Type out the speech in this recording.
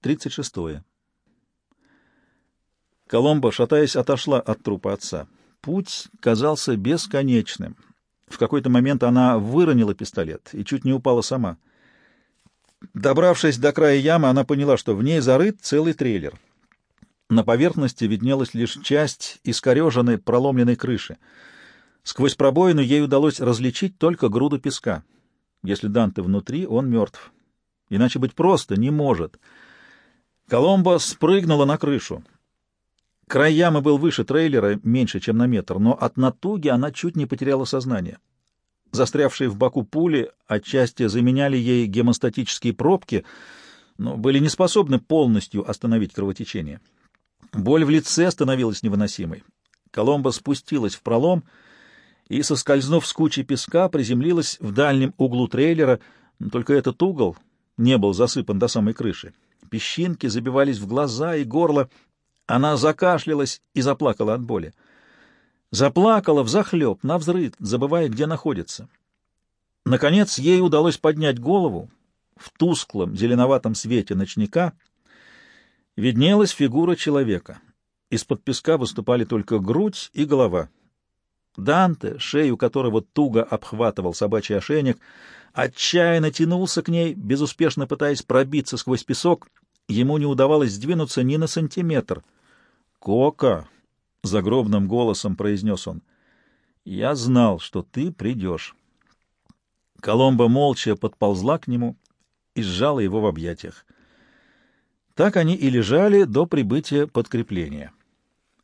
36. Коломба, шатаясь, отошла от трупа отца. Путь казался бесконечным. В какой-то момент она выронила пистолет и чуть не упала сама. Добравшись до края ямы, она поняла, что в ней зарыт целый трейлер. На поверхности виднелась лишь часть искореженной проломленной крыши. Сквозь пробоину ей удалось различить только груду песка. Если Данте внутри, он мертв. Иначе быть просто не может. Коломбо спрыгнула на крышу. Край ямы был выше трейлера, меньше, чем на метр, но от натуги она чуть не потеряла сознание. Застрявшие в боку пули отчасти заменяли ей гемостатические пробки, но были не способны полностью остановить кровотечение. Боль в лице становилась невыносимой. Коломбо спустилась в пролом и, соскользнув с кучи песка, приземлилась в дальнем углу трейлера, только этот угол не был засыпан до самой крыши. Песчинки забивались в глаза и горло, она закашлялась и заплакала от боли. Заплакала взахлеб, навзрыд, забывая, где находится. Наконец ей удалось поднять голову. В тусклом зеленоватом свете ночника виднелась фигура человека. Из-под песка выступали только грудь и голова. Данте, шею которого туго обхватывал собачий ошейник, отчаянно тянулся к ней, безуспешно пытаясь пробиться сквозь песок. Ему не удавалось сдвинуться ни на сантиметр — «Кока!» — загробным голосом произнес он. «Я знал, что ты придешь». Коломба молча подползла к нему и сжала его в объятиях. Так они и лежали до прибытия подкрепления.